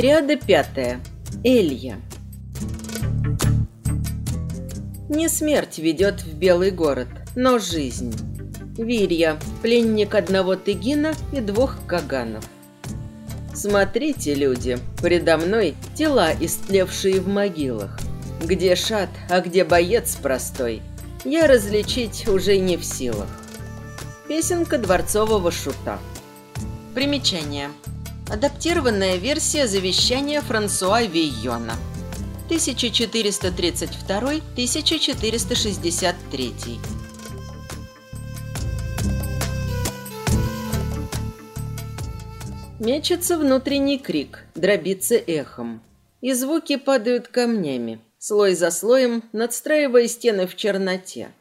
Триада пятая. Элья. Не смерть ведет в Белый город, но жизнь. Вирья, пленник одного Тыгина и двух Каганов. Смотрите, люди, предо мной тела, истлевшие в могилах. Где шат, а где боец простой, я различить уже не в силах. Песенка дворцового шута. Примечание. Адаптированная версия завещания Франсуа Вийона. 1432-1463. Мечется внутренний крик, дробится эхом. И звуки падают камнями, слой за слоем, надстраивая стены в черноте.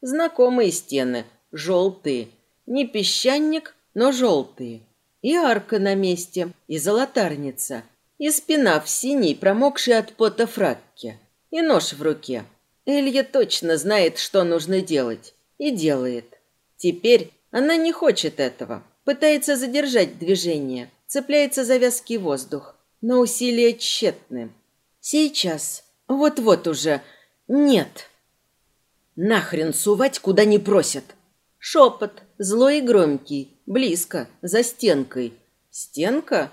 Знакомые стены, желтые. Не песчаник, но желтые. И арка на месте, и золотарница, и спина в синей, промокшей от пота фракке, и нож в руке. Элья точно знает, что нужно делать, и делает. Теперь она не хочет этого, пытается задержать движение, цепляется за вязкий воздух, но усилия тщетны. Сейчас, вот-вот уже, нет. Нахрен сувать, куда не просят. Шепот, злой и громкий, близко, за стенкой. Стенка?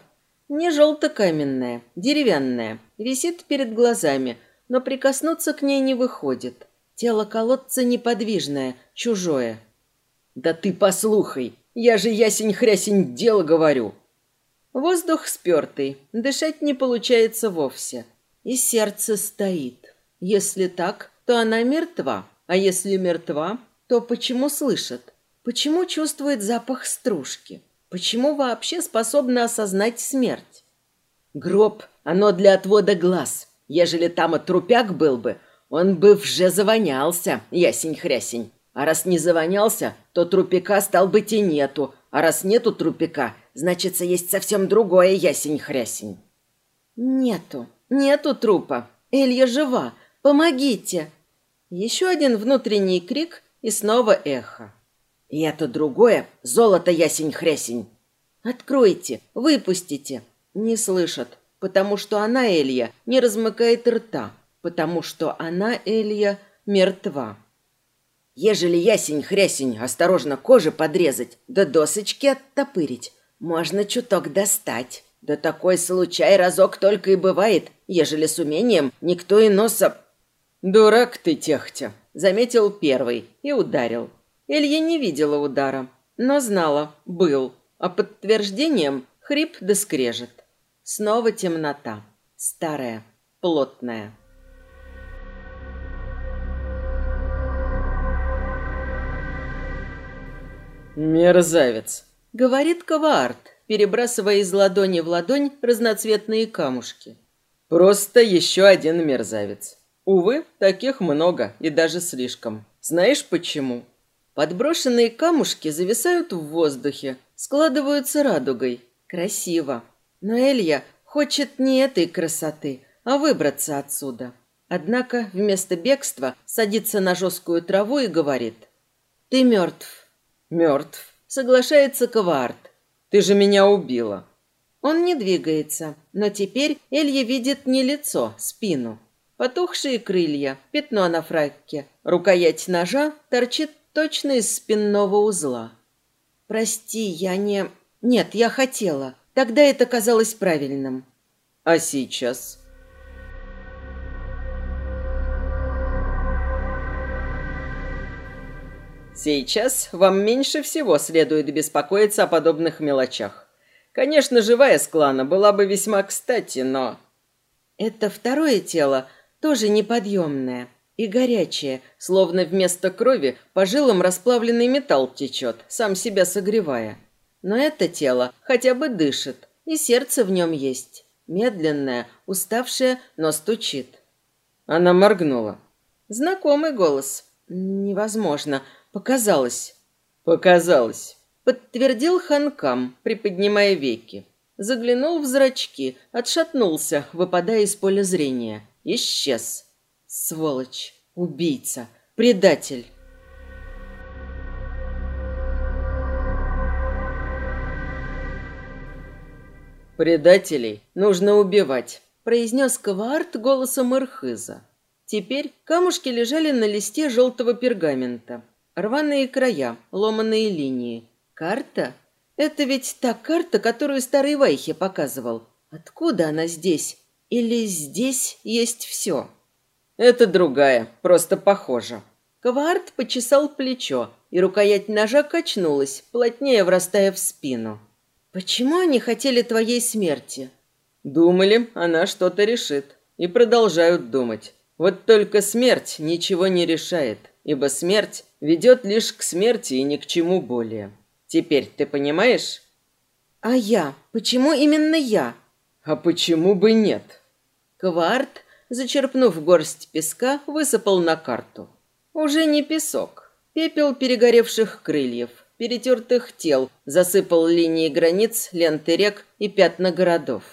Не желто-каменная, деревянная, висит перед глазами, но прикоснуться к ней не выходит. Тело колодца неподвижное, чужое. «Да ты послухай, я же ясень-хрясень дело говорю!» Воздух спертый, дышать не получается вовсе. И сердце стоит. Если так, то она мертва, а если мертва, то почему слышит? Почему чувствует запах стружки? Почему вообще способна осознать смерть? Гроб, оно для отвода глаз. Ежели там и трупяк был бы, он бы вже завонялся, ясень-хрясень. А раз не завонялся, то трупика стал быть и нету. А раз нету трупика, значится, есть совсем другое ясень-хрясень. Нету, нету трупа. Элья жива. Помогите. Еще один внутренний крик, и снова эхо. И это другое золото ясень-хрясень. Откройте, выпустите. Не слышат, потому что она, Элья, не размыкает рта, потому что она, Элья, мертва. Ежели ясень-хрясень осторожно кожи подрезать, да досочки оттопырить, можно чуток достать. Да такой случай разок только и бывает, ежели с умением никто и носа... «Дурак ты, техтя!» Заметил первый и ударил. Илья не видела удара, но знала, был. А подтверждением хрип да скрежет. Снова темнота. Старая, плотная. «Мерзавец», — говорит Каваарт, перебрасывая из ладони в ладонь разноцветные камушки. «Просто еще один мерзавец. Увы, таких много и даже слишком. Знаешь почему? Подброшенные камушки зависают в воздухе, складываются радугой. Красиво. Но Элья хочет не этой красоты, а выбраться отсюда. Однако вместо бегства садится на жесткую траву и говорит. «Ты мертв». «Мертв», — соглашается Кавард. «Ты же меня убила». Он не двигается, но теперь Элья видит не лицо, спину. Потухшие крылья, пятно на фракке, рукоять ножа торчит точно из спинного узла. «Прости, я не...» «Нет, я хотела. Тогда это казалось правильным». «А сейчас?» Сейчас вам меньше всего следует беспокоиться о подобных мелочах. Конечно, живая с клана была бы весьма кстати, но... Это второе тело тоже неподъемная и горячая, словно вместо крови по жилам расплавленный металл течет, сам себя согревая. Но это тело хотя бы дышит, и сердце в нем есть. Медленное, уставшее, но стучит. Она моргнула. Знакомый голос. Невозможно. Показалось. Показалось. Подтвердил Ханкам, приподнимая веки. Заглянул в зрачки, отшатнулся, выпадая из поля зрения. Исчез. Сволочь, убийца, предатель. «Предателей нужно убивать», – произнес Кварт голосом Ирхыза. Теперь камушки лежали на листе желтого пергамента. Рваные края, ломаные линии. Карта? Это ведь та карта, которую старый Вайхе показывал. Откуда она здесь? Или здесь есть все? Это другая, просто похожа. Кварт почесал плечо, и рукоять ножа качнулась, плотнее врастая в спину. «Почему они хотели твоей смерти?» «Думали, она что-то решит. И продолжают думать. Вот только смерть ничего не решает, ибо смерть ведет лишь к смерти и ни к чему более. Теперь ты понимаешь? А я? Почему именно я? А почему бы нет? Кварт, зачерпнув горсть песка, высыпал на карту. Уже не песок, пепел перегоревших крыльев, перетертых тел, засыпал линии границ, ленты рек и пятна городов.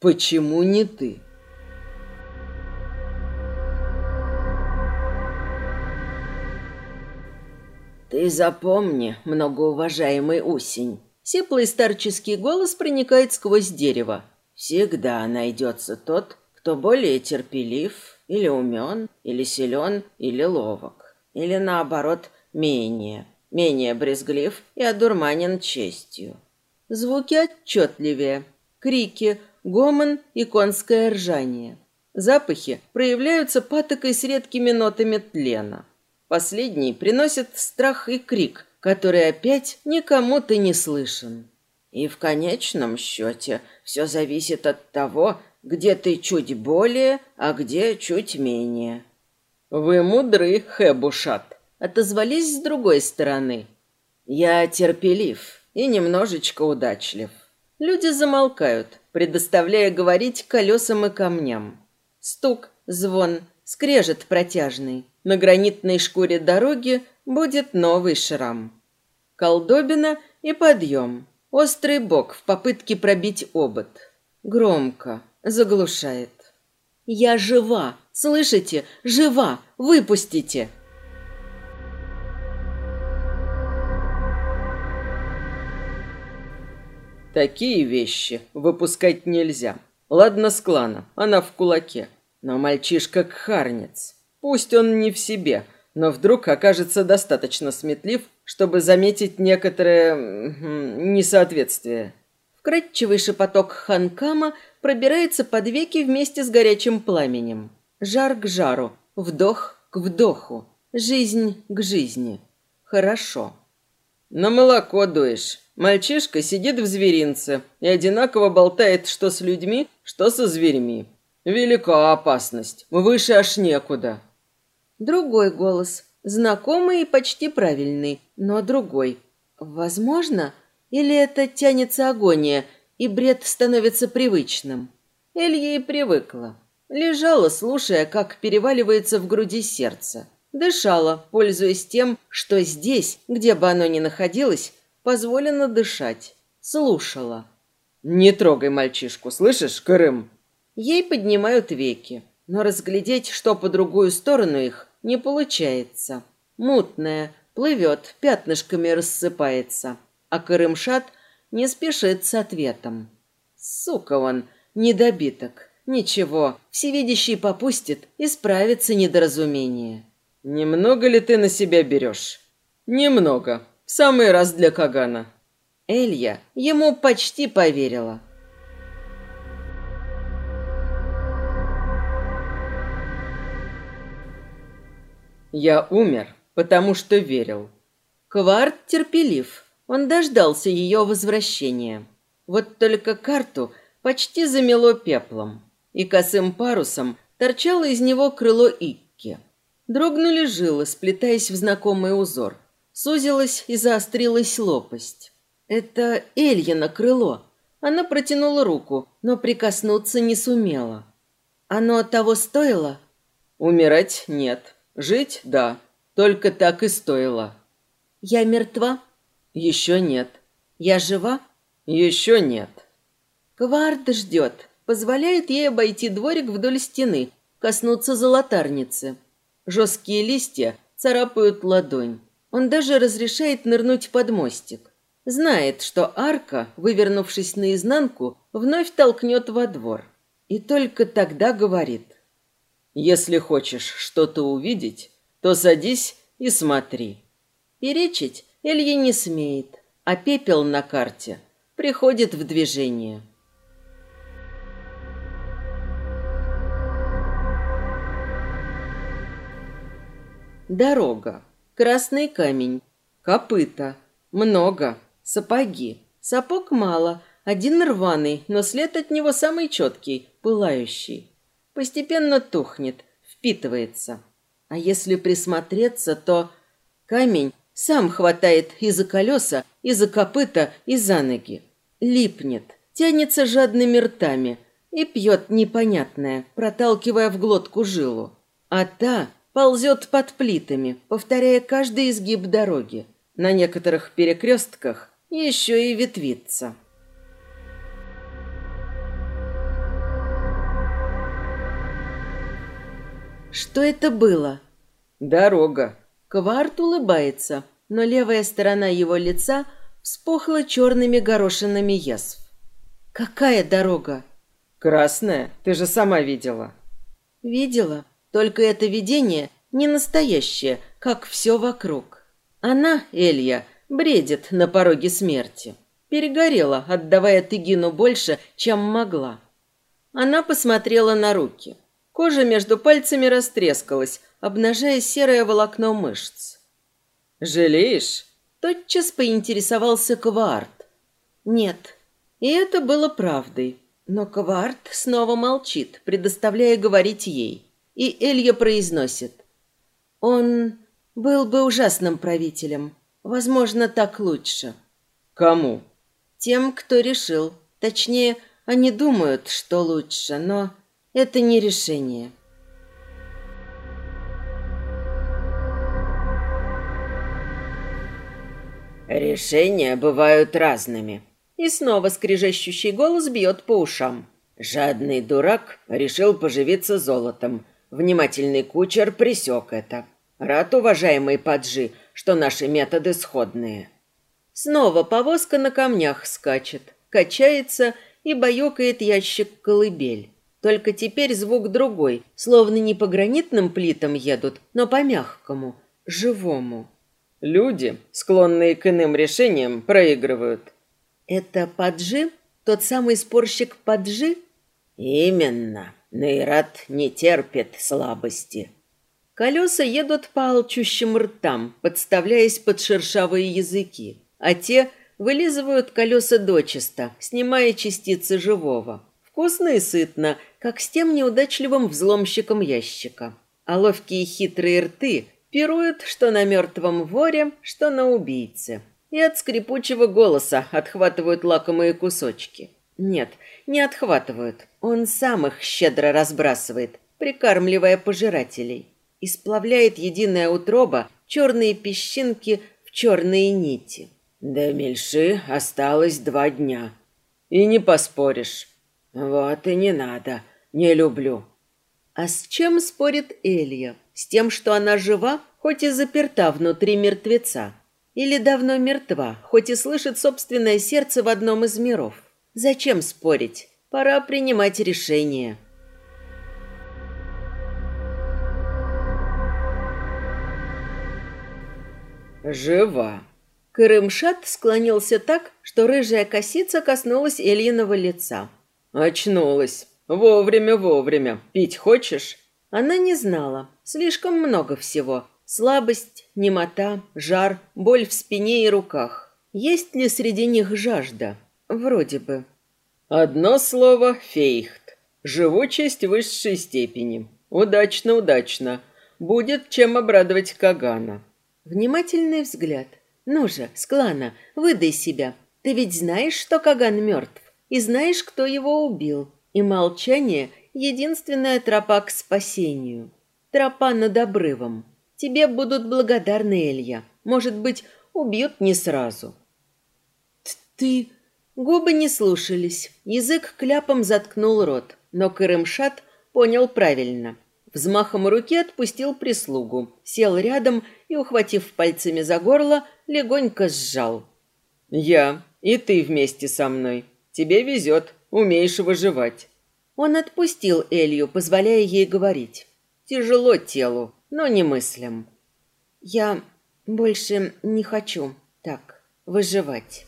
Почему не ты? «Ты запомни, многоуважаемый Усень». Сиплый старческий голос проникает сквозь дерево. «Всегда найдется тот, кто более терпелив, или умен, или силен, или ловок, или наоборот, менее, менее брезглив и одурманен честью». Звуки отчетливее. Крики, гомон и конское ржание. Запахи проявляются патокой с редкими нотами тлена. Последний приносит страх и крик, который опять никому-то не слышен. И в конечном счете все зависит от того, где ты чуть более, а где чуть менее. «Вы мудры, Хэбушат», — отозвались с другой стороны. «Я терпелив и немножечко удачлив». Люди замолкают, предоставляя говорить колесам и камням. Стук, звон, скрежет протяжный. На гранитной шкуре дороги будет новый шрам. Колдобина и подъем. Острый бок в попытке пробить обод. Громко, заглушает. «Я жива! Слышите? Жива! Выпустите!» Такие вещи выпускать нельзя. Ладно с клана, она в кулаке. Но мальчишка кхарнец. Пусть он не в себе, но вдруг окажется достаточно сметлив, чтобы заметить некоторое несоответствие. Вкрадчивый шепоток ханкама пробирается под веки вместе с горячим пламенем. Жар к жару, вдох к вдоху, жизнь к жизни. Хорошо. На молоко дуешь. Мальчишка сидит в зверинце и одинаково болтает что с людьми, что со зверьми. Велика опасность, выше аж некуда. Другой голос, знакомый и почти правильный, но другой. Возможно, или это тянется агония, и бред становится привычным. Элья и привыкла. Лежала, слушая, как переваливается в груди сердце. Дышала, пользуясь тем, что здесь, где бы оно ни находилось, позволено дышать. Слушала. «Не трогай мальчишку, слышишь, Крым?» Ей поднимают веки, но разглядеть, что по другую сторону их, не получается. Мутная, плывет, пятнышками рассыпается. А Карымшат не спешит с ответом. Сука он, недобиток. Ничего, всевидящий попустит, исправится недоразумение. Немного ли ты на себя берешь? Немного. В самый раз для Кагана. Элья ему почти поверила. Я умер, потому что верил. Кварт терпелив. Он дождался ее возвращения. Вот только карту почти замело пеплом, и косым парусом торчало из него крыло Икки. Дрогнули жилы, сплетаясь в знакомый узор. Сузилась и заострилась лопасть. Это Эльяна крыло. Она протянула руку, но прикоснуться не сумела. Оно того стоило? Умирать нет. Жить – да, только так и стоило. Я мертва? Еще нет. Я жива? Еще нет. Квард ждет, позволяет ей обойти дворик вдоль стены, коснуться золотарницы. Жесткие листья царапают ладонь. Он даже разрешает нырнуть под мостик. Знает, что арка, вывернувшись наизнанку, вновь толкнет во двор. И только тогда говорит. «Если хочешь что-то увидеть, то садись и смотри». Перечить Илья не смеет, а пепел на карте приходит в движение. Дорога. Красный камень. Копыта. Много. Сапоги. Сапог мало. Один рваный, но след от него самый четкий, пылающий. Постепенно тухнет, впитывается. А если присмотреться, то камень сам хватает и за колеса, и за копыта, и за ноги. Липнет, тянется жадными ртами и пьет непонятное, проталкивая в глотку жилу. А та ползет под плитами, повторяя каждый изгиб дороги. На некоторых перекрестках еще и ветвится. Что это было? Дорога. Кварт улыбается, но левая сторона его лица вспухла черными горошинами язв. Какая дорога? Красная, ты же сама видела. Видела. Только это видение не настоящее, как все вокруг. Она, Элья, бредит на пороге смерти. Перегорела, отдавая Тыгину больше, чем могла. Она посмотрела на руки. Кожа между пальцами растрескалась, обнажая серое волокно мышц. «Жалеешь?» Тотчас поинтересовался Кварт. «Нет». И это было правдой. Но Кварт снова молчит, предоставляя говорить ей и Элья произносит. Он был бы ужасным правителем. Возможно, так лучше. Кому? Тем, кто решил. Точнее, они думают, что лучше, но это не решение. Решения бывают разными. И снова скрежещущий голос бьет по ушам. Жадный дурак решил поживиться золотом – Внимательный кучер присек это. Рад, уважаемый Паджи, что наши методы сходные. Снова повозка на камнях скачет, качается и баюкает ящик колыбель. Только теперь звук другой, словно не по гранитным плитам едут, но по мягкому, живому. Люди, склонные к иным решениям, проигрывают. Это Паджи? Тот самый спорщик Паджи? Именно. Нейрат не терпит слабости. Колеса едут по алчущим ртам, подставляясь под шершавые языки, а те вылизывают колеса дочисто, снимая частицы живого. Вкусно и сытно, как с тем неудачливым взломщиком ящика. А ловкие хитрые рты пируют что на мертвом воре, что на убийце. И от скрипучего голоса отхватывают лакомые кусочки. Нет, не отхватывают. Он сам их щедро разбрасывает, прикармливая пожирателей. И сплавляет единая утроба черные песчинки в черные нити. До Мельши осталось два дня. И не поспоришь. Вот и не надо. Не люблю. А с чем спорит Элья? С тем, что она жива, хоть и заперта внутри мертвеца? Или давно мертва, хоть и слышит собственное сердце в одном из миров? Зачем спорить? Пора принимать решение. Жива. Крымшат склонился так, что рыжая косица коснулась Ильиного лица. Очнулась. Вовремя, вовремя. Пить хочешь? Она не знала. Слишком много всего. Слабость, немота, жар, боль в спине и руках. Есть ли среди них жажда? Вроде бы. Одно слово — фейхт. Живучесть высшей степени. Удачно, удачно. Будет чем обрадовать Кагана. Внимательный взгляд. Ну же, Склана, выдай себя. Ты ведь знаешь, что Каган мертв. И знаешь, кто его убил. И молчание — единственная тропа к спасению. Тропа над обрывом. Тебе будут благодарны, Элья. Может быть, убьют не сразу. Ты... Губы не слушались, язык кляпом заткнул рот, но Крымшат понял правильно. Взмахом руки отпустил прислугу, сел рядом и, ухватив пальцами за горло, легонько сжал. Я и ты вместе со мной. Тебе везет, умеешь выживать. Он отпустил Элью, позволяя ей говорить. Тяжело телу, но не мыслям. Я больше не хочу так выживать.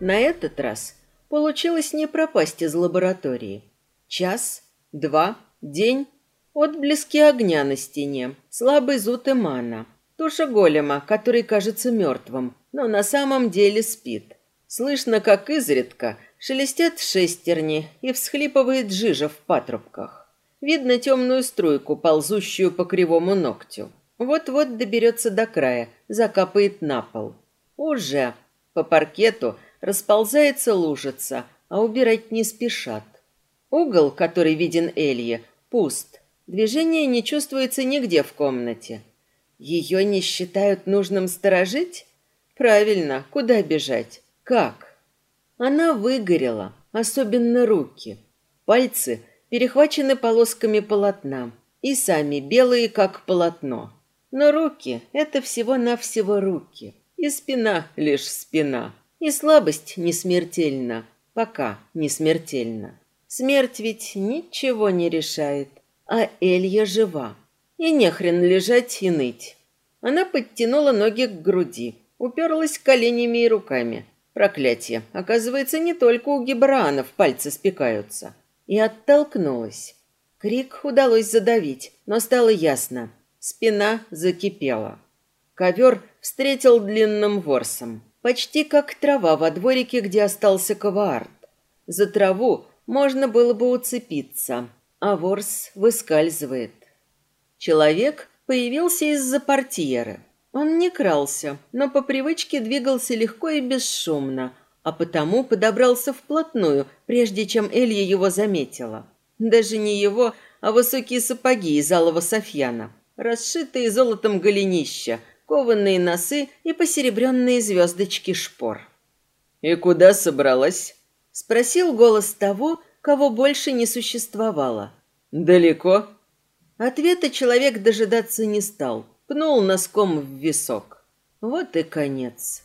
На этот раз получилось не пропасть из лаборатории. Час, два, день, отблески огня на стене, слабый зуд эмана, туша голема, который кажется мертвым, но на самом деле спит. Слышно, как изредка шелестят шестерни и всхлипывает жижа в патрубках. Видно темную струйку, ползущую по кривому ногтю. Вот-вот доберется до края, закапает на пол. Уже по паркету расползается лужица, а убирать не спешат. Угол, который виден Элье, пуст. Движение не чувствуется нигде в комнате. Ее не считают нужным сторожить? Правильно, куда бежать? Как? Она выгорела, особенно руки. Пальцы перехвачены полосками полотна и сами белые, как полотно. Но руки — это всего-навсего руки. И спина — лишь спина. И слабость не смертельна, пока не смертельна. Смерть ведь ничего не решает, а Элья жива. И нехрен лежать и ныть. Она подтянула ноги к груди, уперлась коленями и руками. Проклятие, оказывается, не только у гибраанов пальцы спекаются. И оттолкнулась. Крик удалось задавить, но стало ясно. Спина закипела. Ковер встретил длинным ворсом. Почти как трава во дворике, где остался коваард. За траву можно было бы уцепиться, а ворс выскальзывает. Человек появился из-за портьеры. Он не крался, но по привычке двигался легко и бесшумно, а потому подобрался вплотную, прежде чем Элья его заметила. Даже не его, а высокие сапоги из алого софьяна, расшитые золотом голенища – кованые носы и посеребренные звездочки шпор. «И куда собралась?» — спросил голос того, кого больше не существовало. «Далеко?» Ответа человек дожидаться не стал, пнул носком в висок. Вот и конец.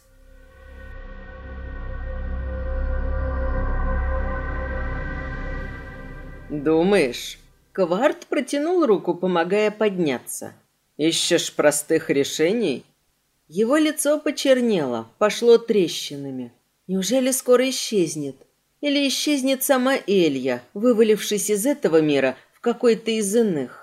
«Думаешь?» Кварт протянул руку, помогая подняться. Ищешь простых решений? Его лицо почернело, пошло трещинами. Неужели скоро исчезнет? Или исчезнет сама Элья, вывалившись из этого мира в какой-то из иных?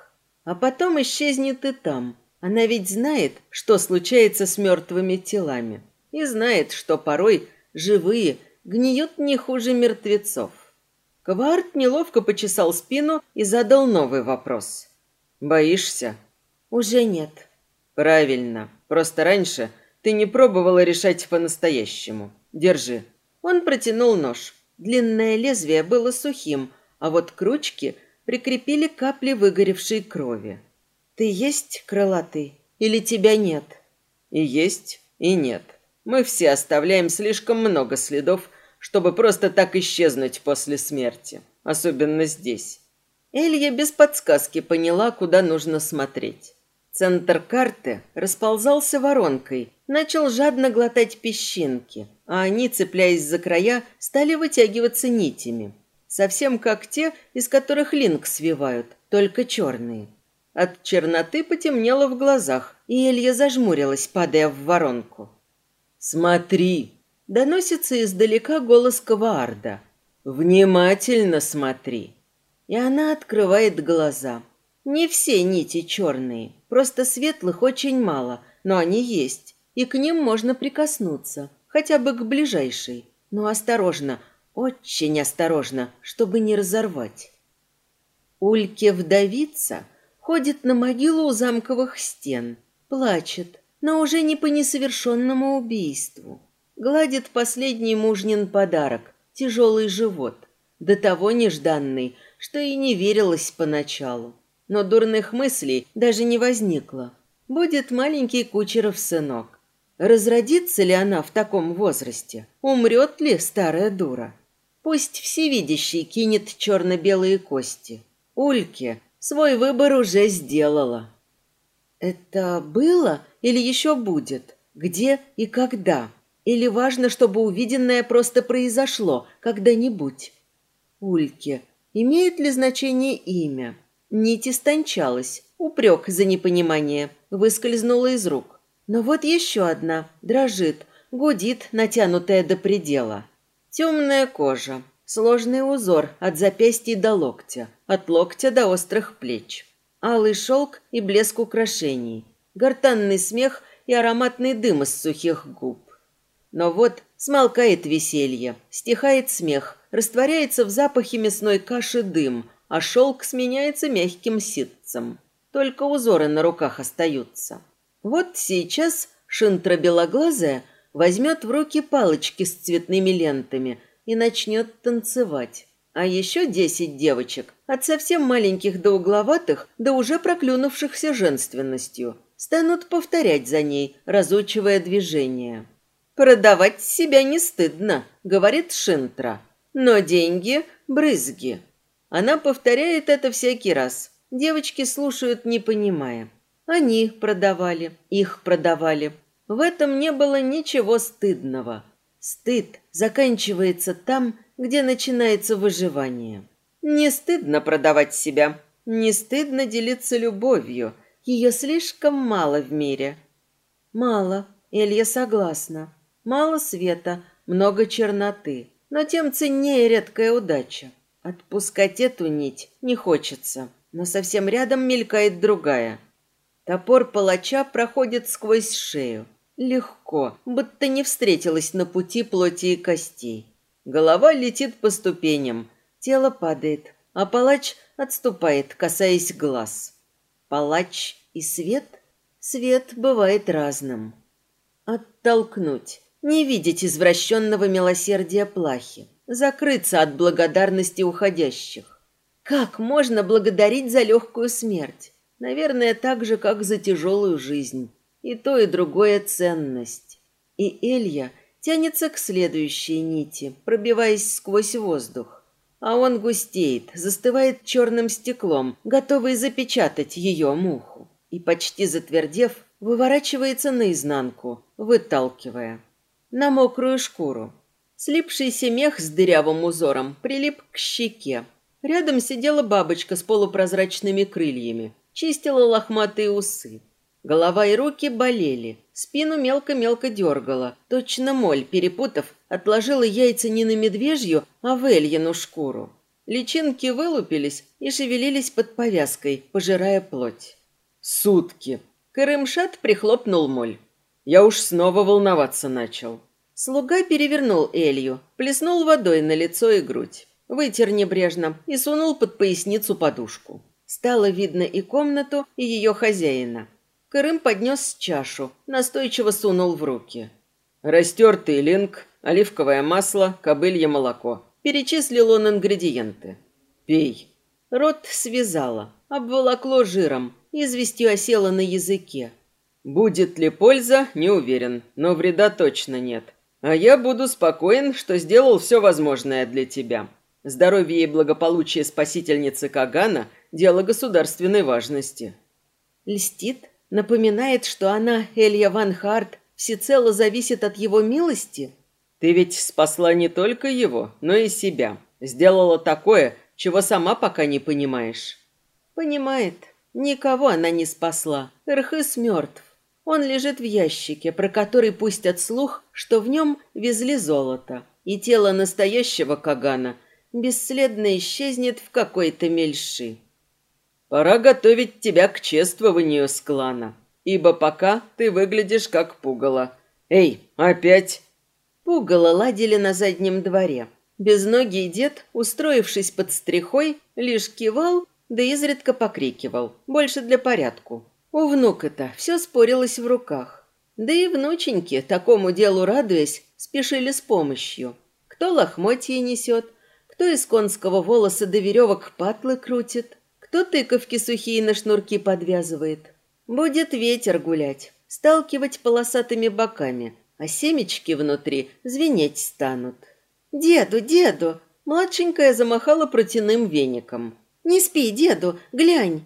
А потом исчезнет и там. Она ведь знает, что случается с мертвыми телами. И знает, что порой живые гниют не хуже мертвецов. Кварт неловко почесал спину и задал новый вопрос. «Боишься?» Уже нет. Правильно. Просто раньше ты не пробовала решать по-настоящему. Держи. Он протянул нож. Длинное лезвие было сухим, а вот к ручке прикрепили капли выгоревшей крови. Ты есть крылатый или тебя нет? И есть, и нет. Мы все оставляем слишком много следов, чтобы просто так исчезнуть после смерти, особенно здесь. Элья без подсказки поняла, куда нужно смотреть. Центр карты расползался воронкой, начал жадно глотать песчинки, а они, цепляясь за края, стали вытягиваться нитями. Совсем как те, из которых линк свивают, только черные. От черноты потемнело в глазах, и Элья зажмурилась, падая в воронку. «Смотри!» – доносится издалека голос Каваарда. «Внимательно смотри!» И она открывает глаза – не все нити черные, просто светлых очень мало, но они есть, и к ним можно прикоснуться, хотя бы к ближайшей. Но осторожно, очень осторожно, чтобы не разорвать. Ульке вдовица ходит на могилу у замковых стен, плачет, но уже не по несовершенному убийству. Гладит последний мужнин подарок, тяжелый живот, до того нежданный, что и не верилось поначалу но дурных мыслей даже не возникло. Будет маленький кучеров сынок. Разродится ли она в таком возрасте? Умрет ли старая дура? Пусть всевидящий кинет черно-белые кости. Ульке свой выбор уже сделала. Это было или еще будет? Где и когда? Или важно, чтобы увиденное просто произошло когда-нибудь? Ульке. Имеет ли значение имя? Нить истончалась. Упрек за непонимание. Выскользнула из рук. Но вот еще одна. Дрожит. Гудит, натянутая до предела. Темная кожа. Сложный узор от запястья до локтя. От локтя до острых плеч. Алый шелк и блеск украшений. Гортанный смех и ароматный дым из сухих губ. Но вот смолкает веселье, стихает смех, растворяется в запахе мясной каши дым, а шелк сменяется мягким ситцем. Только узоры на руках остаются. Вот сейчас Шинтра белоглазая возьмет в руки палочки с цветными лентами и начнет танцевать. А еще десять девочек, от совсем маленьких до угловатых, до уже проклюнувшихся женственностью, станут повторять за ней, разучивая движения. «Продавать себя не стыдно», — говорит Шинтра. Но деньги – брызги. Она повторяет это всякий раз. Девочки слушают, не понимая. Они продавали, их продавали. В этом не было ничего стыдного. Стыд заканчивается там, где начинается выживание. Не стыдно продавать себя, не стыдно делиться любовью. Ее слишком мало в мире. Мало, Элья согласна. Мало света, много черноты. Но тем ценнее редкая удача. Отпускать эту нить не хочется, но совсем рядом мелькает другая. Топор палача проходит сквозь шею. Легко, будто не встретилась на пути плоти и костей. Голова летит по ступеням, тело падает, а палач отступает, касаясь глаз. Палач и свет? Свет бывает разным. Оттолкнуть не видеть извращенного милосердия плахи, закрыться от благодарности уходящих. Как можно благодарить за легкую смерть? Наверное, так же, как за тяжелую жизнь. И то, и другое ценность. И Элья тянется к следующей нити, пробиваясь сквозь воздух. А он густеет, застывает черным стеклом, готовый запечатать ее муху. И почти затвердев, выворачивается наизнанку, выталкивая на мокрую шкуру. Слипшийся мех с дырявым узором прилип к щеке. Рядом сидела бабочка с полупрозрачными крыльями, чистила лохматые усы. Голова и руки болели, спину мелко-мелко дергала. Точно моль, перепутав, отложила яйца не на медвежью, а в эльину шкуру. Личинки вылупились и шевелились под повязкой, пожирая плоть. «Сутки!» Крымшат прихлопнул моль. Я уж снова волноваться начал. Слуга перевернул Элью, плеснул водой на лицо и грудь. Вытер небрежно и сунул под поясницу подушку. Стало видно и комнату, и ее хозяина. Крым поднес чашу, настойчиво сунул в руки. Растертый линк, оливковое масло, кобылье молоко. Перечислил он ингредиенты. Пей. Рот связала, обволокло жиром, известью осела на языке. Будет ли польза, не уверен, но вреда точно нет. А я буду спокоен, что сделал все возможное для тебя. Здоровье и благополучие спасительницы Кагана – дело государственной важности. Льстит, напоминает, что она, Элья Ван Харт, всецело зависит от его милости? Ты ведь спасла не только его, но и себя. Сделала такое, чего сама пока не понимаешь. Понимает. Никого она не спасла. Ирхыс мертв. Он лежит в ящике, про который пустят слух, что в нем везли золото, и тело настоящего Кагана бесследно исчезнет в какой-то мельши. Пора готовить тебя к чествованию с клана, ибо пока ты выглядишь как пугало. Эй, опять? Пугало ладили на заднем дворе. Безногий дед, устроившись под стрихой, лишь кивал, да изредка покрикивал, больше для порядку. У внука-то все спорилось в руках. Да и внученьки, такому делу радуясь, спешили с помощью. Кто лохмотье несет, кто из конского волоса до веревок патлы крутит, кто тыковки сухие на шнурки подвязывает. Будет ветер гулять, сталкивать полосатыми боками, а семечки внутри звенеть станут. «Деду, деду!» Младшенькая замахала протяным веником. «Не спи, деду, глянь!»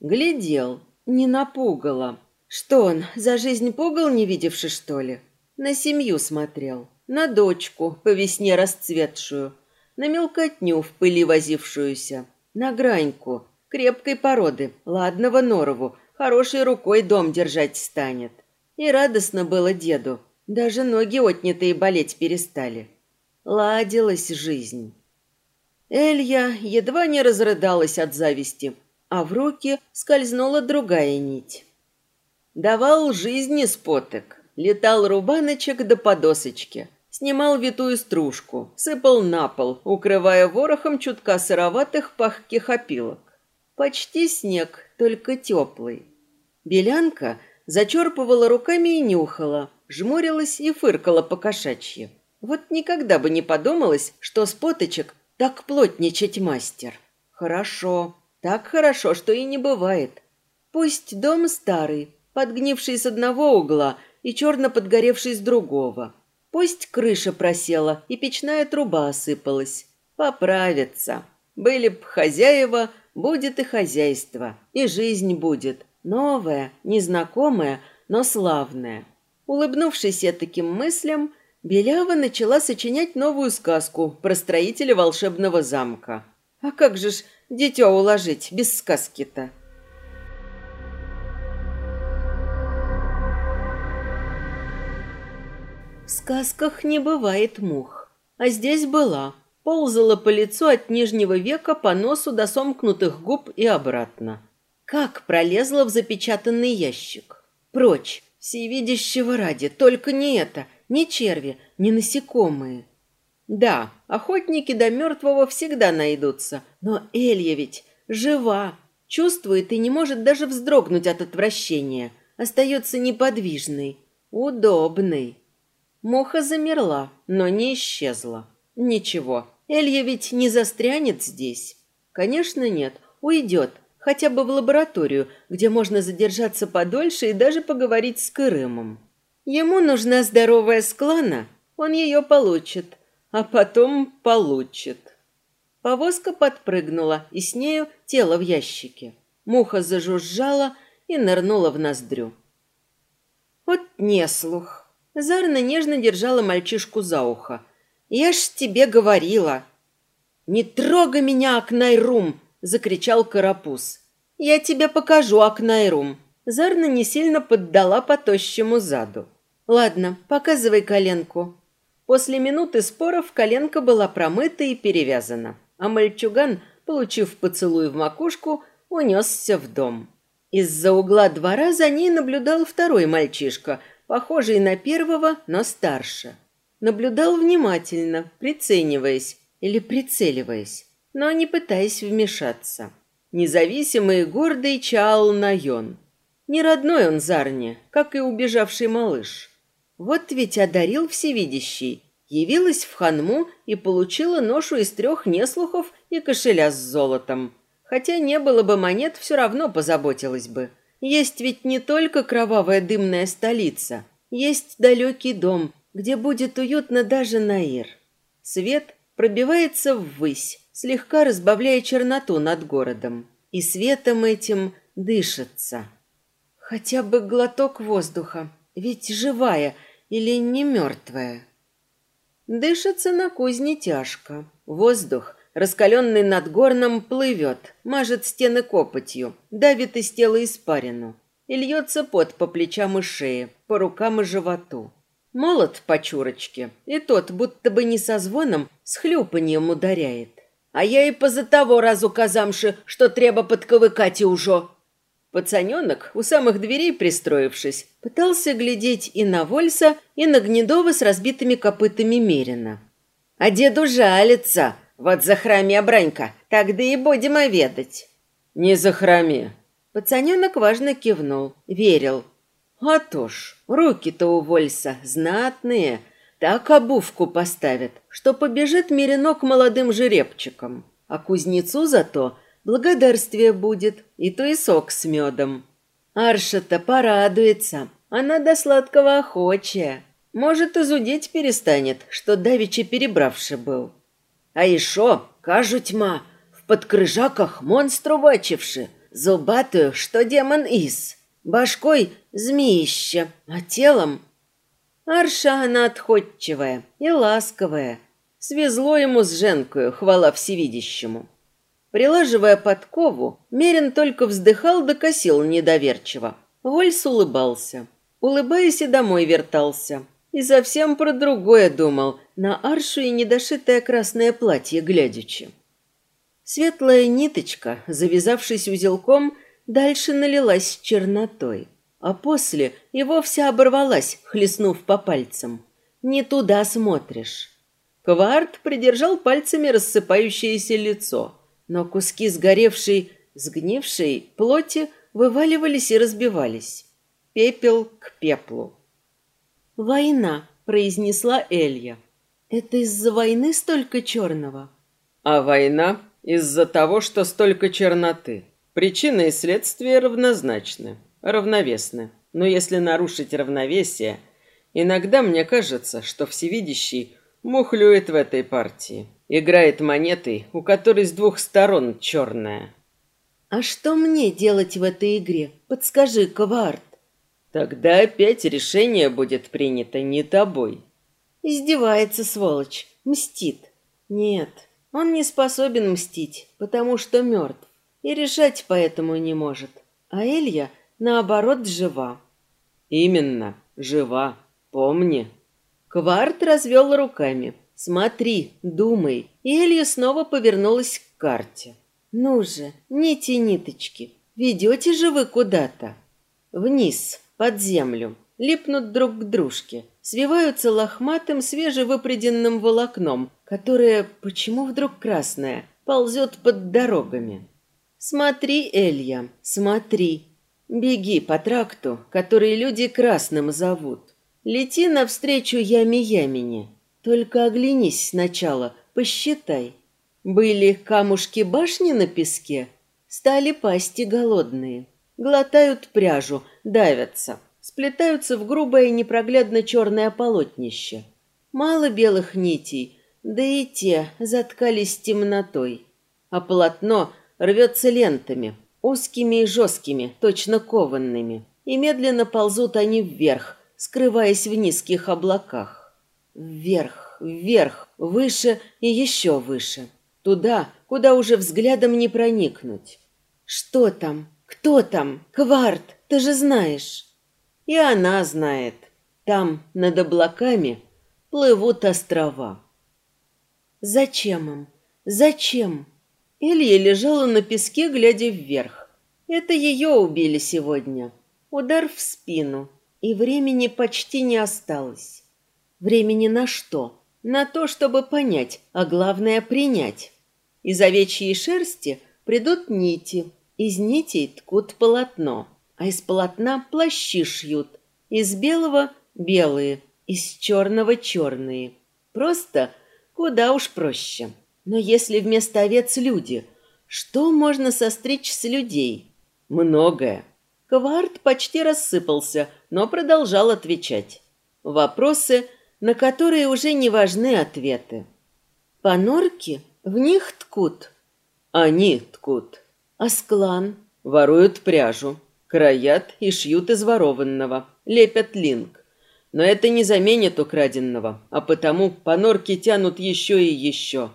Глядел. не напугало. Что он, за жизнь пугал, не видевший, что ли? На семью смотрел, на дочку, по весне расцветшую, на мелкотню в пыли возившуюся, на граньку, крепкой породы, ладного норову, хорошей рукой дом держать станет. И радостно было деду, даже ноги отнятые болеть перестали. Ладилась жизнь. Элья едва не разрыдалась от зависти, а в руки скользнула другая нить. Давал жизни споток, летал рубаночек до подосочки, снимал витую стружку, сыпал на пол, укрывая ворохом чутка сыроватых пахких опилок. Почти снег, только теплый. Белянка зачерпывала руками и нюхала, жмурилась и фыркала по кошачьи. Вот никогда бы не подумалось, что споточек так плотничать мастер. Хорошо, так хорошо, что и не бывает. Пусть дом старый, подгнивший с одного угла и черно подгоревший с другого. Пусть крыша просела и печная труба осыпалась. Поправится. Были б хозяева, будет и хозяйство, и жизнь будет. Новая, незнакомая, но славная. Улыбнувшись таким мыслям, Белява начала сочинять новую сказку про строителя волшебного замка. А как же ж дитё уложить без сказки-то? В сказках не бывает мух, а здесь была. Ползала по лицу от нижнего века по носу до сомкнутых губ и обратно. Как пролезла в запечатанный ящик? Прочь, всевидящего ради, только не это, ни черви, ни насекомые. Да, охотники до мертвого всегда найдутся, но Элья ведь жива, чувствует и не может даже вздрогнуть от отвращения, остается неподвижной, удобной. Моха замерла, но не исчезла. Ничего, Элья ведь не застрянет здесь. Конечно, нет, уйдет, хотя бы в лабораторию, где можно задержаться подольше и даже поговорить с Кырымом. Ему нужна здоровая склана, он ее получит, а потом получит. Повозка подпрыгнула, и с нею тело в ящике. Муха зажужжала и нырнула в ноздрю. Вот не слух. Зарна нежно держала мальчишку за ухо. «Я ж тебе говорила!» «Не трогай меня, Акнайрум!» — закричал Карапуз. «Я тебе покажу, Акнайрум!» Зарна не сильно поддала по тощему заду. Ладно, показывай коленку. После минуты споров коленка была промыта и перевязана, а мальчуган, получив поцелуй в макушку, унесся в дом. Из-за угла двора за ней наблюдал второй мальчишка, похожий на первого, но старше. Наблюдал внимательно, прицениваясь или прицеливаясь, но не пытаясь вмешаться. Независимый и гордый Чаал Найон. Не родной он Зарне, как и убежавший малыш. Вот ведь одарил всевидящий. Явилась в ханму и получила ношу из трех неслухов и кошеля с золотом. Хотя не было бы монет, все равно позаботилась бы. Есть ведь не только кровавая дымная столица. Есть далекий дом, где будет уютно даже Наир. Свет пробивается ввысь, слегка разбавляя черноту над городом. И светом этим дышится. Хотя бы глоток воздуха, ведь живая – или не мертвая? Дышится на кузне тяжко. Воздух, раскаленный над горном, плывет, мажет стены копотью, давит из тела испарину. И льется пот по плечам и шее, по рукам и животу. Молот по чурочке, и тот, будто бы не со звоном, с хлюпаньем ударяет. А я и поза того разу казамши, что треба подковыкать и уже. Пацаненок, у самых дверей пристроившись, пытался глядеть и на Вольса, и на Гнедова с разбитыми копытами Мерина. «А деду жалится, вот захрами обранька, тогда и будем оведать». «Не захрами». Пацаненок важно кивнул, верил. «А то ж, руки-то у Вольса знатные, так обувку поставят, что побежит Меринок молодым жеребчиком, а кузнецу зато благодарствие будет, и то и сок с медом. Арша-то порадуется, она до сладкого охочая. Может, и зудеть перестанет, что давеча перебравший был. А еще, кажу тьма, в подкрыжаках монстру бачивши, зубатую, что демон из, башкой змеище, а телом... Арша она отходчивая и ласковая. Свезло ему с Женкою, хвала всевидящему. Прилаживая подкову, Мерин только вздыхал да косил недоверчиво. Вольс улыбался. Улыбаясь и домой вертался. И совсем про другое думал, на аршу и недошитое красное платье глядячи. Светлая ниточка, завязавшись узелком, дальше налилась чернотой, а после и вовсе оборвалась, хлестнув по пальцам. Не туда смотришь. Кварт придержал пальцами рассыпающееся лицо, но куски сгоревшей, сгнившей плоти вываливались и разбивались. Пепел к пеплу. «Война», — произнесла Элья. «Это из-за войны столько черного?» «А война из-за того, что столько черноты. Причины и следствия равнозначны, равновесны. Но если нарушить равновесие, иногда мне кажется, что всевидящий мухлюет в этой партии. Играет монетой, у которой с двух сторон черная. А что мне делать в этой игре? Подскажи, Кварт. Тогда опять решение будет принято не тобой. Издевается, сволочь. Мстит. Нет, он не способен мстить, потому что мертв, и решать поэтому не может. А Элья, наоборот, жива. Именно, жива. Помни. Кварт развел руками. Смотри, думай. И Элья снова повернулась к карте. Ну же, нити ниточки. Ведете же вы куда-то. Вниз, под землю. Липнут друг к дружке. Свиваются лохматым свежевыпреденным волокном, которое, почему вдруг красное, ползет под дорогами. Смотри, Элья, смотри. Беги по тракту, который люди красным зовут. Лети навстречу яме-ямине. Только оглянись сначала, посчитай. Были камушки башни на песке, стали пасти голодные. Глотают пряжу, давятся, сплетаются в грубое непроглядно черное полотнище. Мало белых нитей, да и те заткались темнотой. А полотно рвется лентами, узкими и жесткими, точно кованными. И медленно ползут они вверх, скрываясь в низких облаках. Вверх, вверх, выше и еще выше. Туда, куда уже взглядом не проникнуть. Что там? Кто там? Кварт, ты же знаешь. И она знает. Там, над облаками, плывут острова. Зачем им? Зачем? Илья лежала на песке, глядя вверх. Это ее убили сегодня. Удар в спину. И времени почти не осталось. Времени на что? На то, чтобы понять, а главное принять. Из овечьей шерсти придут нити. Из нитей ткут полотно. А из полотна плащи шьют. Из белого – белые, из черного – черные. Просто – Куда уж проще. Но если вместо овец люди, что можно состричь с людей? Многое. Кварт почти рассыпался, но продолжал отвечать. Вопросы, на которые уже не важны ответы. По норке в них ткут. Они ткут. А склан? Воруют пряжу, краят и шьют из ворованного, лепят линк. Но это не заменит украденного, а потому по норке тянут еще и еще.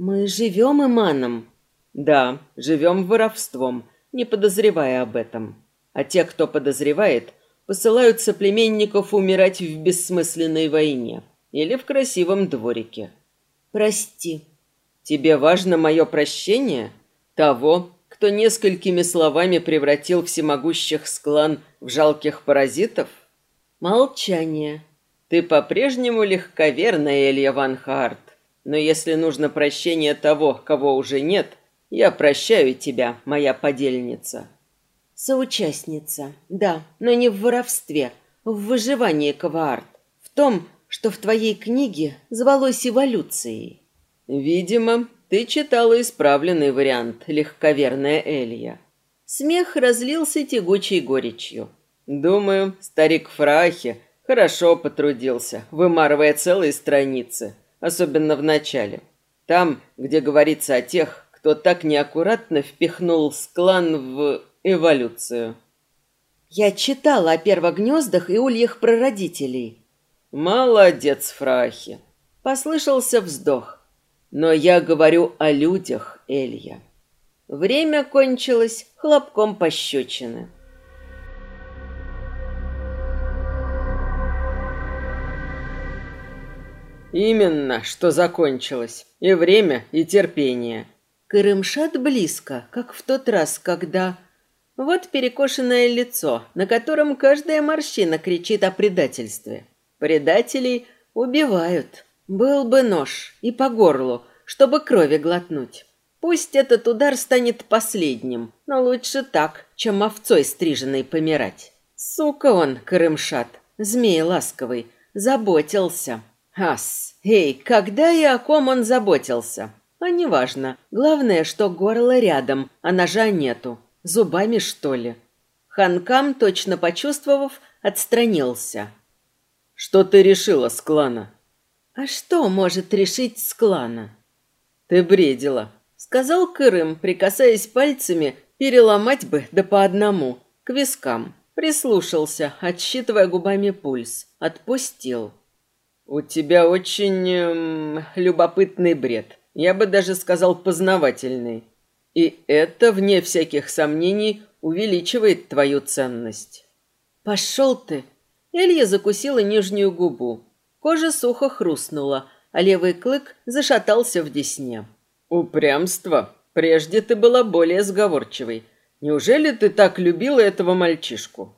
Мы живем иманом. Да, живем воровством, не подозревая об этом. А те, кто подозревает, посылают соплеменников умирать в бессмысленной войне или в красивом дворике. Прости. Тебе важно мое прощение? Того, кто несколькими словами превратил всемогущих склан в жалких паразитов? Молчание. Ты по-прежнему легковерна, Элья Ван Харт. Но если нужно прощение того, кого уже нет, я прощаю тебя, моя подельница. Соучастница, да, но не в воровстве, в выживании, Каваарт. В том, что в твоей книге звалось эволюцией. Видимо, ты читала исправленный вариант, легковерная Элья. Смех разлился тягучей горечью. Думаю, старик Фрахи хорошо потрудился, вымарывая целые страницы, особенно в начале. Там, где говорится о тех, кто так неаккуратно впихнул склан в эволюцию. Я читала о первогнездах и ульях прародителей. Молодец, Фрахи. Послышался вздох. Но я говорю о людях, Элья. Время кончилось хлопком пощечины. Именно, что закончилось. И время, и терпение. Крымшат близко, как в тот раз, когда... Вот перекошенное лицо, на котором каждая морщина кричит о предательстве. Предателей убивают. Был бы нож и по горлу, чтобы крови глотнуть. Пусть этот удар станет последним, но лучше так, чем овцой стриженной помирать. Сука он, Крымшат, змей ласковый, заботился. Ас, эй, когда и о ком он заботился? А неважно. Главное, что горло рядом, а ножа нету. Зубами, что ли? Ханкам, точно почувствовав, отстранился. «Что ты решила, Склана?» «А что может решить Склана?» «Ты бредила», — сказал Кырым, прикасаясь пальцами, переломать бы да по одному, к вискам. Прислушался, отсчитывая губами пульс. Отпустил. «У тебя очень эм, любопытный бред. Я бы даже сказал познавательный. И это, вне всяких сомнений, увеличивает твою ценность». «Пошел ты!» Элья закусила нижнюю губу. Кожа сухо хрустнула, а левый клык зашатался в десне. «Упрямство. Прежде ты была более сговорчивой. Неужели ты так любила этого мальчишку?»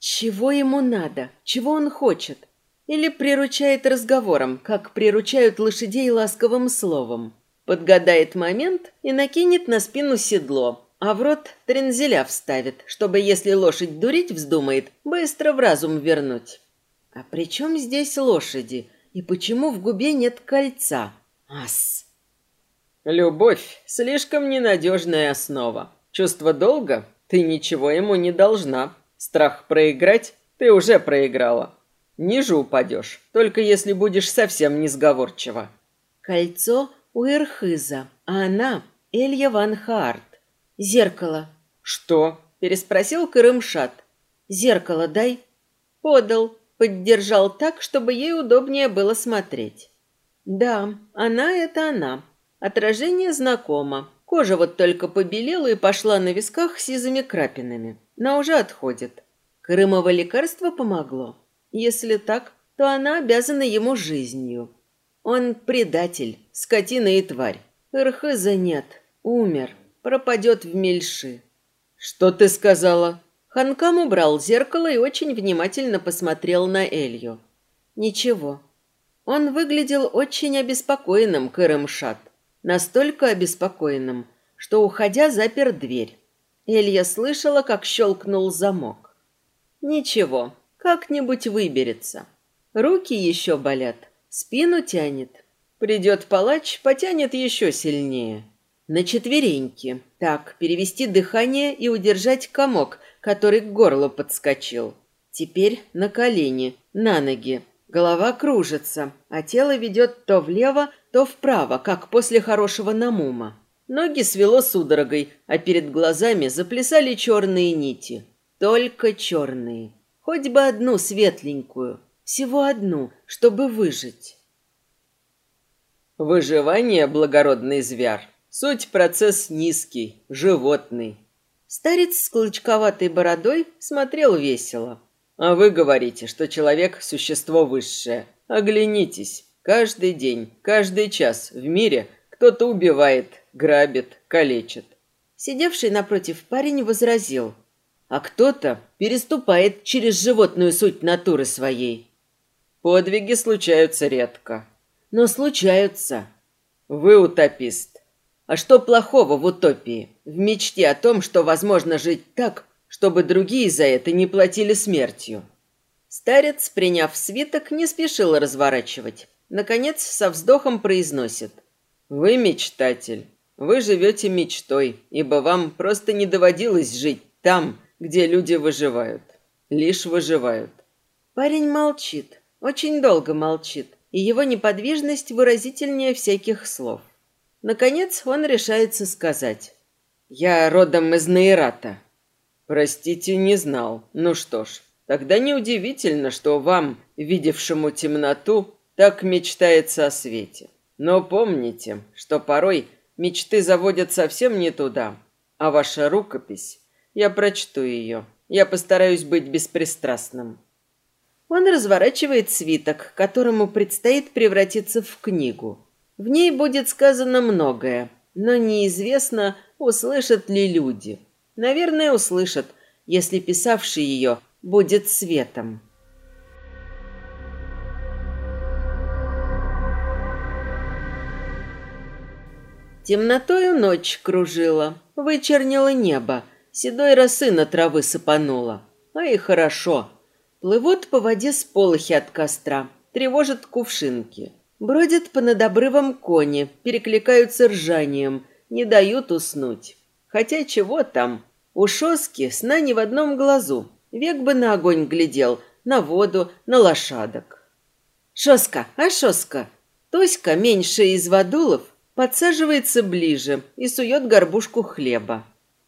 «Чего ему надо? Чего он хочет?» Или приручает разговором, как приручают лошадей ласковым словом. Подгадает момент и накинет на спину седло, а в рот трензеля вставит, чтобы, если лошадь дурить вздумает, быстро в разум вернуть. А при чем здесь лошади? И почему в губе нет кольца? Ас! Любовь – слишком ненадежная основа. Чувство долга – ты ничего ему не должна. Страх проиграть – ты уже проиграла. Ниже упадешь, только если будешь совсем несговорчива. Кольцо у Ирхыза, а она Элья Ван Харт. Зеркало. Что? Переспросил Крымшат. Зеркало дай. Подал. Поддержал так, чтобы ей удобнее было смотреть. Да, она это она. Отражение знакомо. Кожа вот только побелела и пошла на висках сизыми крапинами. Но уже отходит. Крымово лекарство помогло. Если так, то она обязана ему жизнью. Он предатель, скотина и тварь. Ирхыза нет, умер, пропадет в мельши. Что ты сказала? Ханкам убрал зеркало и очень внимательно посмотрел на Элью. Ничего. Он выглядел очень обеспокоенным, Кэрэмшат. Настолько обеспокоенным, что, уходя, запер дверь. Элья слышала, как щелкнул замок. Ничего, как-нибудь выберется. Руки еще болят, спину тянет. Придет палач, потянет еще сильнее. На четвереньки. Так, перевести дыхание и удержать комок, который к горлу подскочил. Теперь на колени, на ноги. Голова кружится, а тело ведет то влево, то вправо, как после хорошего намума. Ноги свело судорогой, а перед глазами заплясали черные нити. Только черные. Хоть бы одну светленькую, всего одну, чтобы выжить. Выживание, благородный звяр. Суть процесс низкий, животный. Старец с клычковатой бородой смотрел весело. А вы говорите, что человек – существо высшее. Оглянитесь. Каждый день, каждый час в мире кто-то убивает, грабит, калечит. Сидевший напротив парень возразил – а кто-то переступает через животную суть натуры своей. Подвиги случаются редко. Но случаются. Вы утопист. А что плохого в утопии? В мечте о том, что возможно жить так, чтобы другие за это не платили смертью. Старец, приняв свиток, не спешил разворачивать. Наконец, со вздохом произносит. «Вы мечтатель. Вы живете мечтой, ибо вам просто не доводилось жить там, где люди выживают. Лишь выживают. Парень молчит, очень долго молчит, и его неподвижность выразительнее всяких слов. Наконец он решается сказать. «Я родом из Нейрата». «Простите, не знал. Ну что ж, тогда неудивительно, что вам, видевшему темноту, так мечтается о свете. Но помните, что порой мечты заводят совсем не туда, а ваша рукопись, я прочту ее, я постараюсь быть беспристрастным». Он разворачивает свиток, которому предстоит превратиться в книгу. В ней будет сказано многое, но неизвестно, услышат ли люди. Наверное, услышат, если писавший ее будет светом. Темнотою ночь кружила, вычернило небо, седой росы на травы сыпанула. А и хорошо, Плывут по воде сполохи от костра, тревожат кувшинки. Бродят по над обрывом кони, перекликаются ржанием, не дают уснуть. Хотя чего там? У Шоски сна не в одном глазу. Век бы на огонь глядел, на воду, на лошадок. «Шоска, а Шоска?» Тоська, меньшая из водулов, подсаживается ближе и сует горбушку хлеба.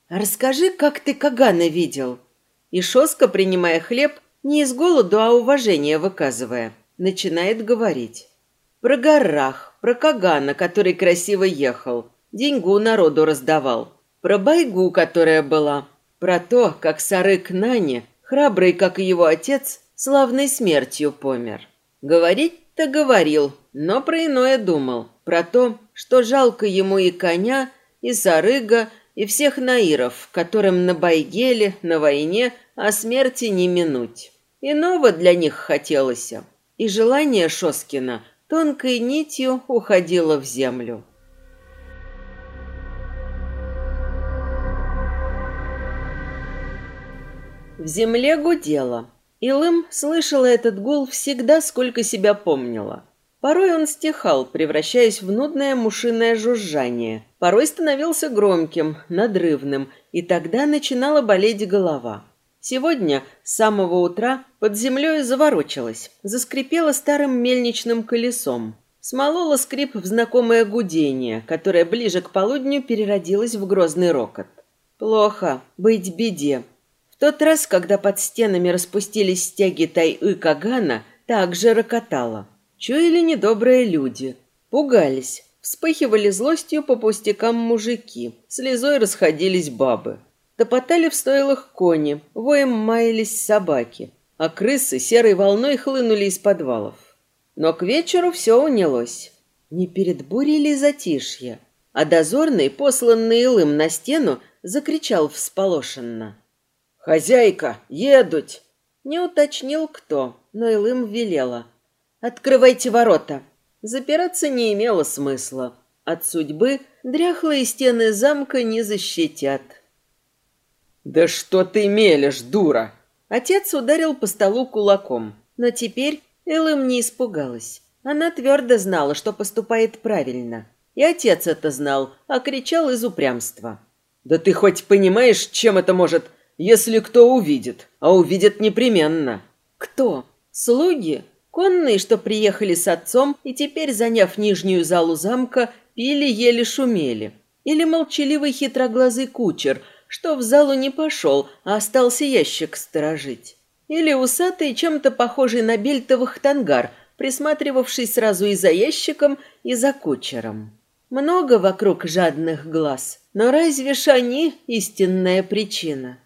«Расскажи, как ты Кагана видел?» И Шоска, принимая хлеб, не из голоду, а уважения выказывая, начинает говорить. Про горах, про Кагана, который красиво ехал, деньгу народу раздавал, про Байгу, которая была, про то, как Сарык Нани, храбрый, как и его отец, славной смертью помер. Говорить-то говорил, но про иное думал, про то, что жалко ему и коня, и Сарыга, и всех наиров, которым на Байгеле, на войне, о смерти не минуть. Иного для них хотелось, и желание Шоскина тонкой нитью уходило в землю. В земле гудело. Илым слышала этот гул всегда, сколько себя помнила. Порой он стихал, превращаясь в нудное мушиное жужжание. Порой становился громким, надрывным, и тогда начинала болеть голова. Сегодня с самого утра под землей заворочилась, заскрипела старым мельничным колесом. Смолола скрип в знакомое гудение, которое ближе к полудню переродилось в грозный рокот. Плохо, быть беде. В тот раз, когда под стенами распустились стяги Тайы Кагана, так же рокотало. Чуяли недобрые люди. Пугались. Вспыхивали злостью по пустякам мужики. Слезой расходились бабы. Топотали в стойлах кони, воем маялись собаки, а крысы серой волной хлынули из подвалов. Но к вечеру все унялось. Не перед бурей ли затишье? А дозорный, посланный Илым на стену, закричал всполошенно. «Хозяйка, едут!» Не уточнил кто, но Илым велела. «Открывайте ворота!» Запираться не имело смысла. От судьбы дряхлые стены замка не защитят. «Да что ты мелешь, дура!» Отец ударил по столу кулаком, но теперь Элэм не испугалась. Она твердо знала, что поступает правильно. И отец это знал, а кричал из упрямства. «Да ты хоть понимаешь, чем это может, если кто увидит? А увидит непременно». «Кто? Слуги?» Конные, что приехали с отцом и теперь, заняв нижнюю залу замка, пили, еле шумели. Или молчаливый хитроглазый кучер – что в залу не пошел, а остался ящик сторожить. Или усатый, чем-то похожий на бельтовых тангар, присматривавший сразу и за ящиком, и за кучером. Много вокруг жадных глаз, но разве ж они истинная причина?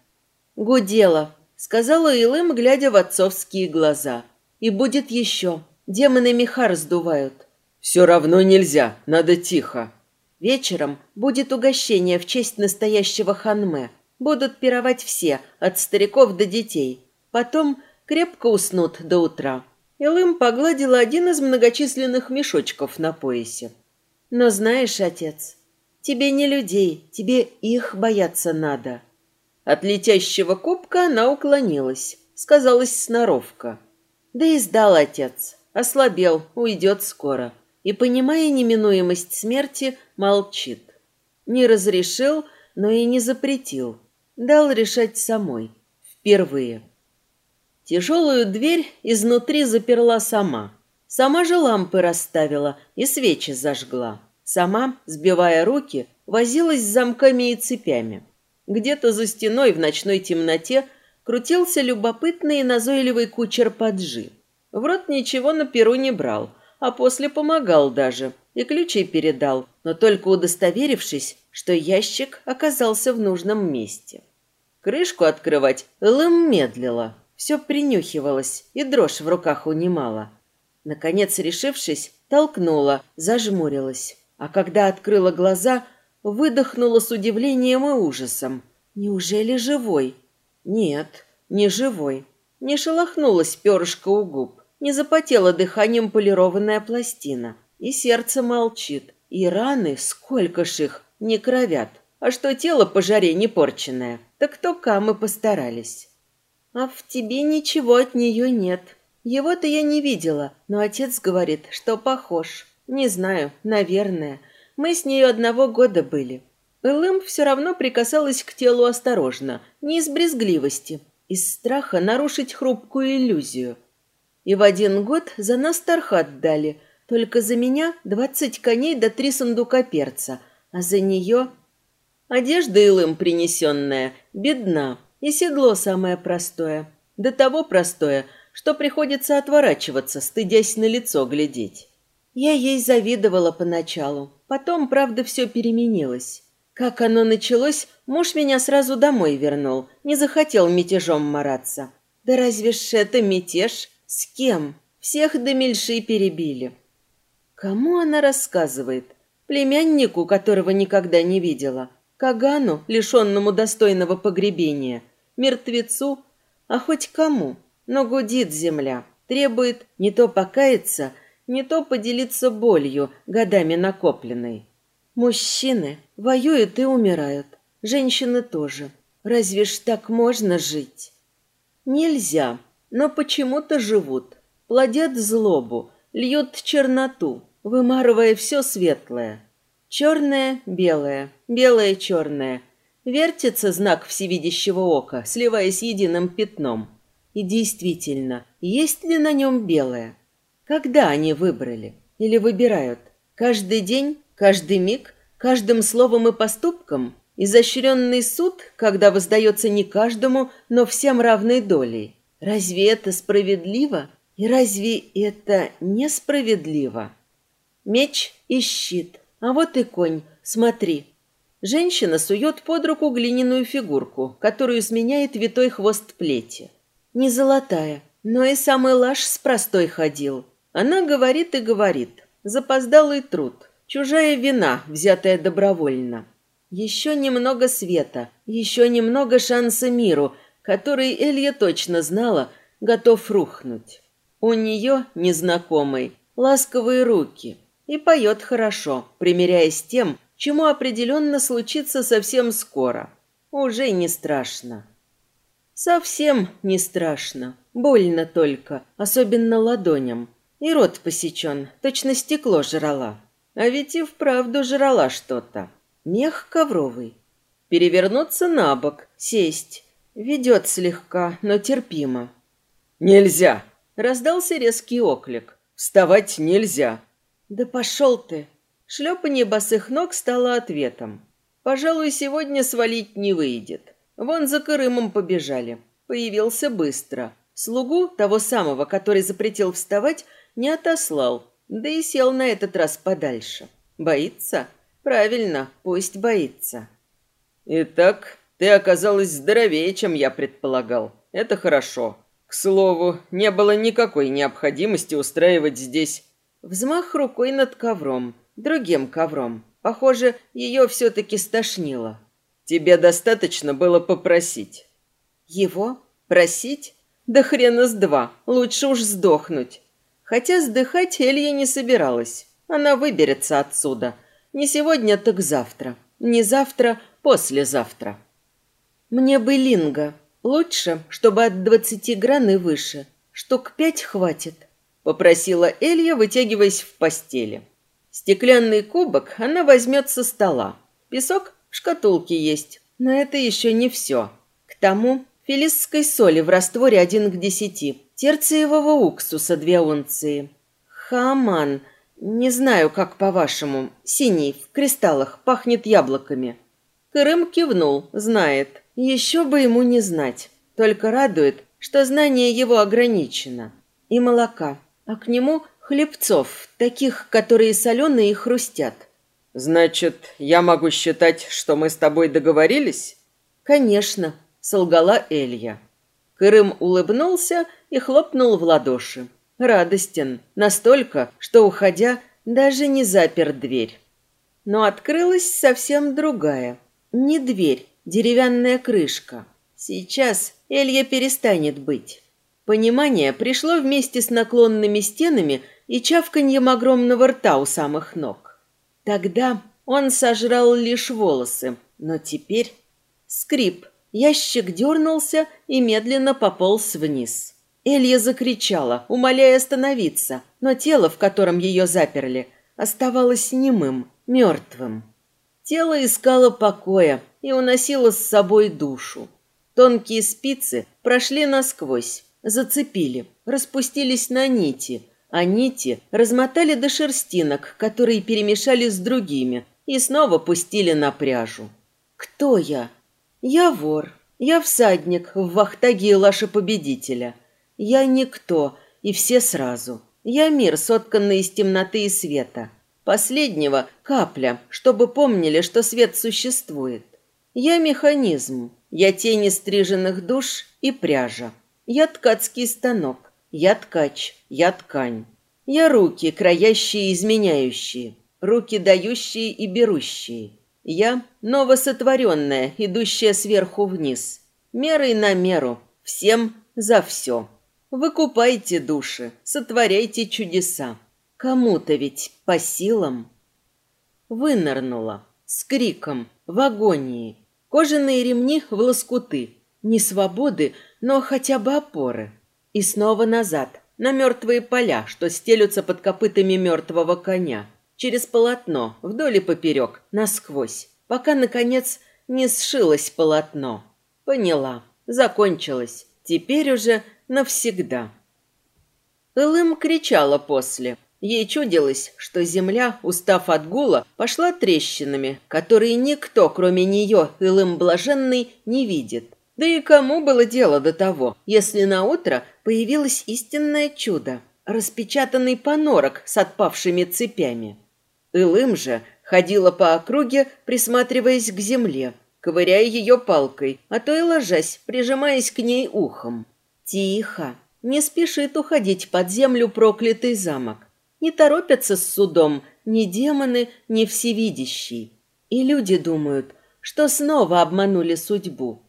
«Гудела», — сказала Илым, глядя в отцовские глаза. «И будет еще. Демоны меха раздувают». «Все равно нельзя, надо тихо», Вечером будет угощение в честь настоящего ханме. Будут пировать все, от стариков до детей. Потом крепко уснут до утра. Илым погладила один из многочисленных мешочков на поясе. Но знаешь, отец, тебе не людей, тебе их бояться надо. От летящего кубка она уклонилась. Сказалась сноровка. Да и сдал отец. Ослабел, уйдет скоро и, понимая неминуемость смерти, молчит. Не разрешил, но и не запретил. Дал решать самой. Впервые. Тяжелую дверь изнутри заперла сама. Сама же лампы расставила и свечи зажгла. Сама, сбивая руки, возилась с замками и цепями. Где-то за стеной в ночной темноте крутился любопытный и назойливый кучер поджи. В рот ничего на перу не брал, а после помогал даже и ключи передал, но только удостоверившись, что ящик оказался в нужном месте. Крышку открывать Лым медлила, все принюхивалась и дрожь в руках унимала. Наконец, решившись, толкнула, зажмурилась. А когда открыла глаза, выдохнула с удивлением и ужасом. Неужели живой? Нет, не живой. Не шелохнулась перышко у губ, не запотела дыханием полированная пластина. И сердце молчит, и раны, сколько ж их, не кровят. А что тело по жаре не порченное, так то камы постарались. А в тебе ничего от нее нет. Его-то я не видела, но отец говорит, что похож. Не знаю, наверное. Мы с нею одного года были. Элым все равно прикасалась к телу осторожно, не из брезгливости, из страха нарушить хрупкую иллюзию. И в один год за нас Тархат дали, только за меня двадцать коней до да три сундука перца, а за нее... Одежда Илым принесенная, бедна, и седло самое простое. До того простое, что приходится отворачиваться, стыдясь на лицо глядеть. Я ей завидовала поначалу. Потом, правда, все переменилось. Как оно началось, муж меня сразу домой вернул. Не захотел мятежом мараться. Да разве ж это мятеж? С кем? Всех до мельши перебили. Кому она рассказывает? Племяннику, которого никогда не видела. Кагану, лишенному достойного погребения. Мертвецу? А хоть кому? Но гудит земля. Требует не то покаяться, не то поделиться болью, годами накопленной. Мужчины воюют и умирают, женщины тоже. Разве ж так можно жить? Нельзя, но почему-то живут, плодят злобу, льют черноту, вымарывая все светлое. Черное – белое, белое – черное. Вертится знак всевидящего ока, сливаясь единым пятном. И действительно, есть ли на нем белое? Когда они выбрали? Или выбирают? Каждый день? Каждый миг? Каждым словом и поступком? Изощренный суд, когда воздается не каждому, но всем равной долей. Разве это справедливо? И разве это несправедливо? Меч и щит. А вот и конь. Смотри. Женщина сует под руку глиняную фигурку, которую сменяет витой хвост плети. Не золотая, но и самый лаш с простой ходил. Она говорит и говорит. Запоздалый труд. Чужая вина, взятая добровольно. Еще немного света, еще немного шанса миру, который Элья точно знала, готов рухнуть. У нее, незнакомой, ласковые руки. И поет хорошо, примиряясь с тем, чему определенно случится совсем скоро. Уже не страшно. Совсем не страшно. Больно только, особенно ладоням. И рот посечен, точно стекло жрала. А ведь и вправду жрала что-то. Мех ковровый. Перевернуться на бок, сесть. Ведет слегка, но терпимо. «Нельзя!» — раздался резкий оклик. «Вставать нельзя!» «Да пошел ты!» Шлепанье босых ног стало ответом. «Пожалуй, сегодня свалить не выйдет. Вон за Крымом побежали. Появился быстро. Слугу, того самого, который запретил вставать, не отослал, да и сел на этот раз подальше. Боится? Правильно, пусть боится. Итак, ты оказалась здоровее, чем я предполагал. Это хорошо. К слову, не было никакой необходимости устраивать здесь... Взмах рукой над ковром, другим ковром. Похоже, ее все-таки стошнило. Тебе достаточно было попросить. Его? Просить? Да хрена с два. Лучше уж сдохнуть. Хотя сдыхать Элья не собиралась. Она выберется отсюда. Не сегодня, так завтра. Не завтра, послезавтра. Мне бы линга. Лучше, чтобы от двадцати гран и выше. Штук пять хватит. Попросила Элья, вытягиваясь в постели. Стеклянный кубок она возьмет со стола. Песок в шкатулке есть. Но это еще не все. К тому филисской соли в растворе один к десяти терциевого уксуса две унции. Хаман, Не знаю, как по-вашему. Синий, в кристаллах, пахнет яблоками. Крым кивнул, знает. Еще бы ему не знать. Только радует, что знание его ограничено. И молока. А к нему хлебцов, таких, которые соленые и хрустят. Значит, я могу считать, что мы с тобой договорились? Конечно, солгала Элья. Крым улыбнулся и хлопнул в ладоши. Радостен, настолько, что, уходя, даже не запер дверь. Но открылась совсем другая. Не дверь, деревянная крышка. Сейчас Элья перестанет быть. Понимание пришло вместе с наклонными стенами и чавканьем огромного рта у самых ног. Тогда он сожрал лишь волосы, но теперь скрип. Ящик дернулся и медленно пополз вниз. Элья закричала, умоляя остановиться, но тело, в котором ее заперли, оставалось немым, мертвым. Тело искало покоя и уносило с собой душу. Тонкие спицы прошли насквозь, зацепили, распустились на нити, а нити размотали до шерстинок, которые перемешали с другими, и снова пустили на пряжу. Кто я? Я вор. Я всадник в вахтаге Илаша Победителя. Я никто, и все сразу. Я мир, сотканный из темноты и света. Последнего капля, чтобы помнили, что свет существует. Я механизм, я тени стриженных душ и пряжа. Я ткацкий станок, я ткач, я ткань. Я руки, краящие и изменяющие, руки дающие и берущие. Я новосотворенная, идущая сверху вниз. Мерой на меру, всем за все. Выкупайте души, сотворяйте чудеса. Кому-то ведь по силам. Вынырнула с криком, в агонии. Кожаные ремни в лоскуты. Не свободы, но хотя бы опоры. И снова назад, на мертвые поля, что стелются под копытами мертвого коня. Через полотно, вдоль и поперек, насквозь, пока, наконец, не сшилось полотно. Поняла, закончилось. Теперь уже навсегда. Элым кричала после. Ей чудилось, что земля, устав от гула, пошла трещинами, которые никто, кроме нее, Элым Блаженный, не видит. Да и кому было дело до того, если на утро появилось истинное чудо, распечатанный понорок с отпавшими цепями. Илым же ходила по округе, присматриваясь к земле, ковыряя ее палкой, а то и ложась, прижимаясь к ней ухом. Тихо, не спешит уходить под землю проклятый замок. Не торопятся с судом ни демоны, ни всевидящий. И люди думают, что снова обманули судьбу.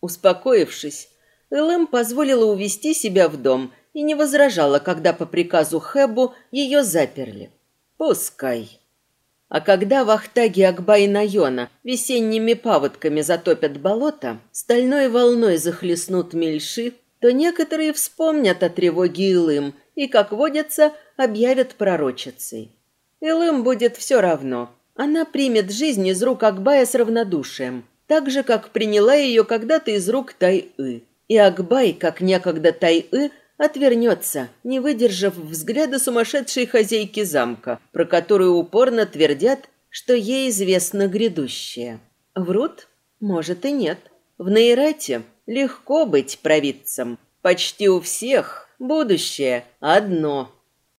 Успокоившись, Элэм позволила увести себя в дом и не возражала, когда по приказу Хэбу ее заперли. Пускай. А когда в Ахтаге Акбай Найона весенними паводками затопят болото, стальной волной захлестнут мельши, то некоторые вспомнят о тревоге Илым и, как водится, объявят пророчицей. Илым будет все равно. Она примет жизнь из рук Акбая с равнодушием, так же, как приняла ее когда-то из рук Тай-ы. И Акбай, как некогда Тай-ы, отвернется, не выдержав взгляда сумасшедшей хозяйки замка, про которую упорно твердят, что ей известно грядущее. Врут? Может и нет. В Нейрате легко быть провидцем. Почти у всех будущее одно –